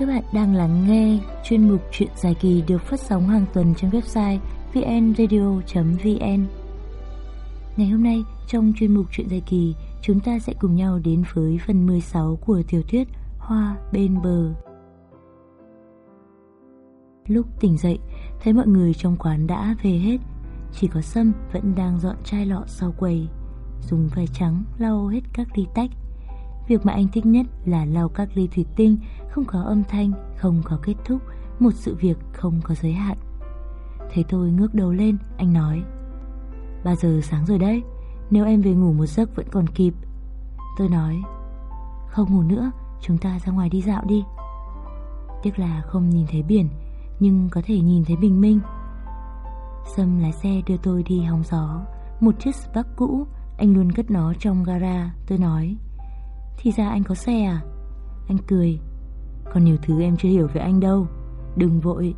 Các bạn đang lắng nghe chuyên mục chuyện dài kỳ được phát sóng hàng tuần trên website vnradio.vn. Ngày hôm nay, trong chuyên mục chuyện dài kỳ, chúng ta sẽ cùng nhau đến với phần 16 của tiểu thuyết Hoa bên bờ. Lúc tỉnh dậy, thấy mọi người trong quán đã về hết, chỉ có Sâm vẫn đang dọn chai lọ sau quầy, dùng vải trắng lau hết các ly tách. Việc mà anh thích nhất là lau các ly thủy tinh, không có âm thanh, không có kết thúc, một sự việc không có giới hạn. Thấy tôi ngước đầu lên, anh nói 3 giờ sáng rồi đấy, nếu em về ngủ một giấc vẫn còn kịp. Tôi nói Không ngủ nữa, chúng ta ra ngoài đi dạo đi. Tiếc là không nhìn thấy biển, nhưng có thể nhìn thấy bình minh. Sâm lái xe đưa tôi đi hóng gió, một chiếc Spark cũ, anh luôn cất nó trong gara, tôi nói thì ra anh có xe à? Anh cười. Còn nhiều thứ em chưa hiểu về anh đâu. Đừng vội.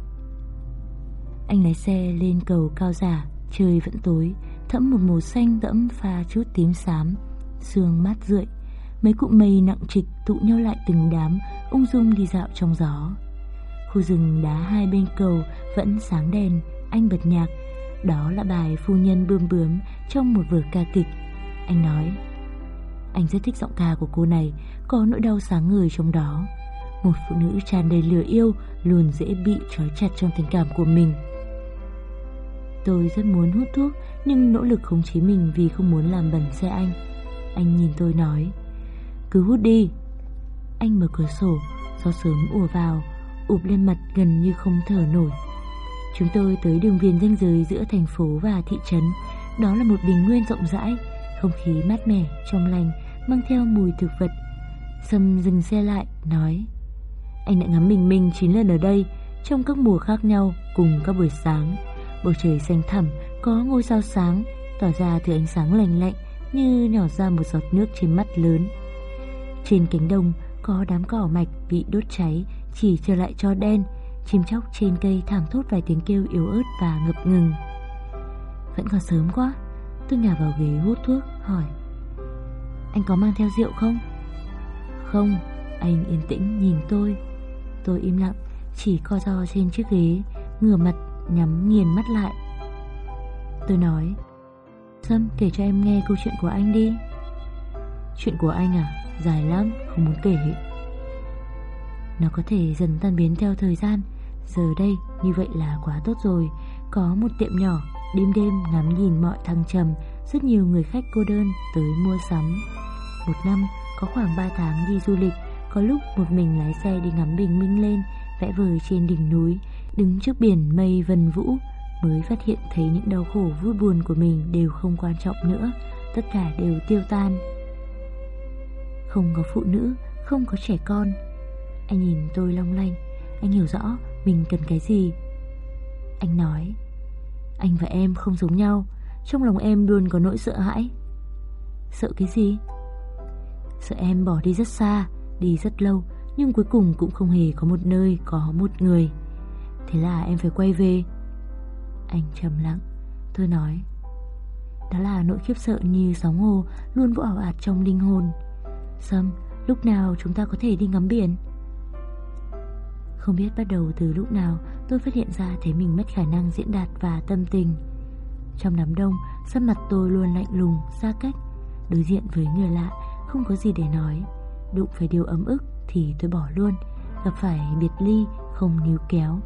Anh lái xe lên cầu cao giả, Trời vẫn tối, Thẫm một màu xanh đẫm pha chút tím xám, Sương mát rượi. Mấy cụm mây nặng trịch tụ nhau lại từng đám, Ung dung đi dạo trong gió. Khu rừng đá hai bên cầu Vẫn sáng đèn, Anh bật nhạc. Đó là bài phu nhân bươm bướm Trong một vở ca kịch. Anh nói anh rất thích giọng ca của cô này, có nỗi đau sáng người trong đó. Một phụ nữ tràn đầy lửa yêu luôn dễ bị trói chặt trong tình cảm của mình. Tôi rất muốn hút thuốc nhưng nỗ lực khống chế mình vì không muốn làm bẩn xe anh. Anh nhìn tôi nói, cứ hút đi. Anh mở cửa sổ, gió sớm ùa vào, ụp lên mặt gần như không thở nổi. Chúng tôi tới đường viền ranh giới giữa thành phố và thị trấn. Đó là một bình nguyên rộng rãi, không khí mát mẻ, trong lành mang theo mùi thực vật. Sâm dừng xe lại, nói Anh đã ngắm bình minh 9 lần ở đây, trong các mùa khác nhau cùng các buổi sáng. Bầu trời xanh thẳm, có ngôi sao sáng, tỏa ra từ ánh sáng lành lạnh như nhỏ ra một giọt nước trên mắt lớn. Trên cánh đồng có đám cỏ mạch bị đốt cháy, chỉ trở lại cho đen, chim chóc trên cây thảm thốt vài tiếng kêu yếu ớt và ngập ngừng. Vẫn còn sớm quá, tôi ngả vào ghế hút thuốc, hỏi anh có mang theo rượu không? Không, anh yên tĩnh nhìn tôi. Tôi im lặng Chỉ co ro trên chiếc ghế Ngửa mặt nhắm nghiền mắt lại. Tôi nói Sâm kể cho em nghe câu chuyện của anh đi. Chuyện của anh à? Dài lắm không muốn kể. Nó có thể dần tan biến theo thời gian. Giờ đây như vậy là quá tốt rồi. Có một tiệm nhỏ Đêm đêm ngắm nhìn mọi thăng trầm rất nhiều người khách cô đơn tới mua sắm. Một năm, có khoảng 3 tháng đi du lịch, Có lúc một mình lái xe đi ngắm bình minh lên, Vẽ vời trên đỉnh núi, Đứng trước biển mây vần vũ, Mới phát hiện thấy những đau khổ vui buồn của mình Đều không quan trọng nữa, Tất cả đều tiêu tan. Không có phụ nữ, Không có trẻ con. Anh nhìn tôi long lanh, Anh hiểu rõ mình cần cái gì. Anh nói, Anh và em không giống nhau trong lòng em luôn có nỗi sợ hãi. Sợ cái gì? Sợ em bỏ đi rất xa, Đi rất lâu, Nhưng cuối cùng cũng không hề có một nơi Có một người. Thế là em phải quay về. Anh trầm lặng Tôi nói. Đó là nỗi khiếp sợ như sóng hồ, Luôn vỗ ảo ạt trong linh hồn. Sâm, Lúc nào chúng ta có thể đi ngắm biển? Không biết bắt đầu từ lúc nào, Tôi phát hiện ra thấy mình mất khả năng diễn đạt và tâm tình. Trong đám đông Sắc mặt tôi luôn lạnh lùng, xa cách. Đối diện với người lạ không có gì để nói. Đụng phải điều ấm ức thì tôi bỏ luôn. Gặp phải biệt ly không níu kéo.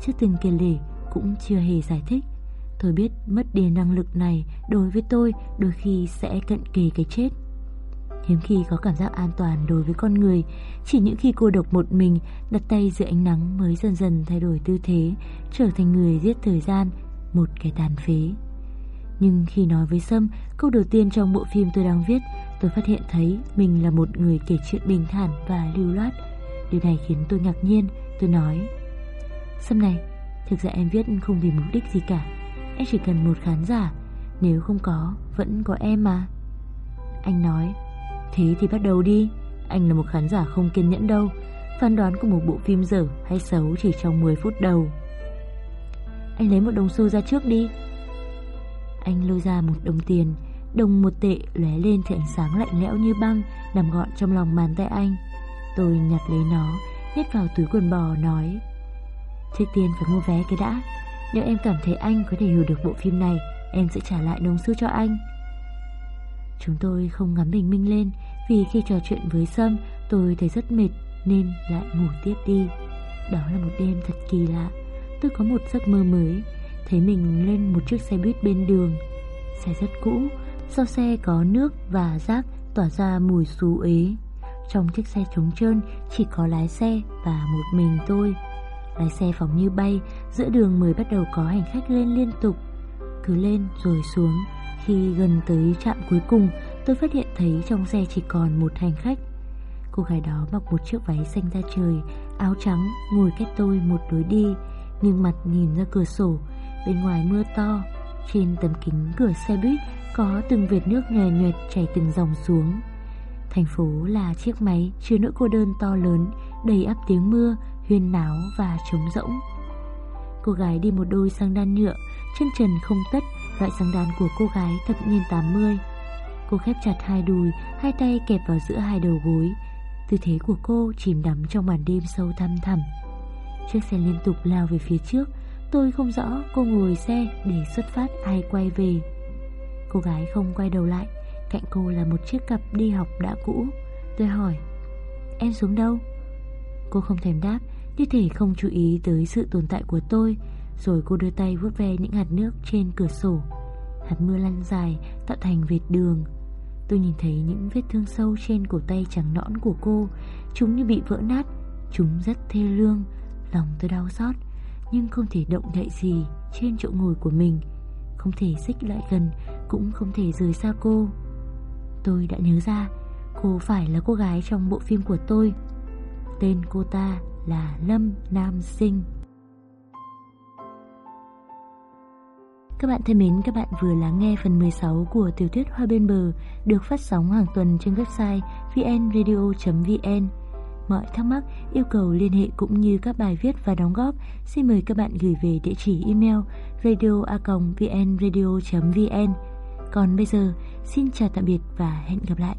Chưa từng kể lể cũng chưa hề giải thích. Tôi biết mất đi năng lực này đối với tôi đôi khi sẽ cận kề cái chết. Hiếm khi có cảm giác an toàn đối với con người Chỉ những khi cô độc một mình Đặt tay dưới ánh nắng mới dần dần thay đổi tư thế Trở thành người giết thời gian Một cái tàn phế. Nhưng khi nói với Sâm Câu đầu tiên trong bộ phim tôi đang viết Tôi phát hiện thấy mình là một người kể chuyện bình thản và lưu loát. Điều này khiến tôi ngạc nhiên. Tôi nói Sâm này, thực ra em viết không vì mục đích gì cả. Em chỉ cần một khán giả. Nếu không có, vẫn có em mà. Anh nói Thế thì bắt đầu đi. Anh là một khán giả không kiên nhẫn đâu. Phán đoán của một bộ phim dở hay xấu chỉ trong 10 phút đầu. Anh lấy một đồng xu ra trước đi. Anh lôi ra một đồng tiền, Đồng một tệ lóe lên thì ánh sáng lạnh lẽo như băng Nằm gọn trong lòng bàn tay anh. Tôi nhặt lấy nó, nhét vào túi quần bò, nói, Trước tiên phải mua vé cái đã. Nếu em cảm thấy anh có thể hiểu được bộ phim này, Em sẽ trả lại đồng xu cho anh. Chúng tôi không ngắm bình minh lên, Vì khi trò chuyện với Sâm, Tôi thấy rất mệt Nên lại ngủ tiếp đi. Đó là một đêm thật kỳ lạ. Tôi có một giấc mơ mới. Thấy mình lên một chiếc xe buýt bên đường. Xe rất cũ, Sau xe có nước và rác Tỏa ra mùi xú ế. Trong chiếc xe trống trơn, Chỉ có lái xe và một mình tôi. Lái xe phóng như bay, Giữa đường mới bắt đầu có hành khách lên liên tục. Cứ lên rồi xuống. Khi gần tới trạm cuối cùng, Tôi phát hiện thấy trong xe chỉ còn một hành khách. Cô gái đó mặc một chiếc váy xanh da trời, Áo trắng, ngồi cách tôi một lối đi. Nhưng mặt nhìn ra cửa sổ Bên ngoài mưa to Trên tấm kính cửa xe buýt Có từng vệt nước nhòe nhuệt chảy từng dòng xuống Thành phố là chiếc máy chứa nỗi cô đơn to lớn Đầy ắp tiếng mưa huyên náo và trống rỗng. Cô gái đi một đôi sang đan nhựa, chân trần không tất, loại sang đan của cô gái thập niên 80. Cô khép chặt hai đùi, hai tay kẹp vào giữa hai đầu gối. Tư thế của cô chìm đắm trong màn đêm sâu thăm thẳm. Chiếc xe liên tục lao về phía trước, tôi không rõ cô ngồi xe để xuất phát ai quay về. Cô gái không quay đầu lại, cạnh cô là một chiếc cặp đi học đã cũ. Tôi hỏi, em xuống đâu? Cô không thèm đáp như thể không chú ý tới sự tồn tại của tôi Rồi cô đưa tay vuốt ve những hạt nước trên cửa sổ Hạt mưa lăn dài tạo thành vệt đường Tôi nhìn thấy những vết thương sâu trên cổ tay trắng nõn của cô Chúng như bị vỡ nát Chúng rất thê lương Lòng tôi đau xót nhưng không thể động đậy gì trên chỗ ngồi của mình. Không thể xích lại gần Cũng không thể rời xa cô. Tôi đã nhớ ra Cô phải là cô gái trong bộ phim của tôi. Tên cô ta là Lâm Nam Sinh. Các bạn thân mến, các bạn vừa lắng nghe phần 16 của tiểu thuyết Hoa Bên Bờ được phát sóng hàng tuần trên website vnradio.vn. Mọi thắc mắc, yêu cầu liên hệ cũng như các bài viết và đóng góp, xin mời các bạn gửi về địa chỉ email radio.vnradio.vn. Còn bây giờ, xin chào tạm biệt và hẹn gặp lại.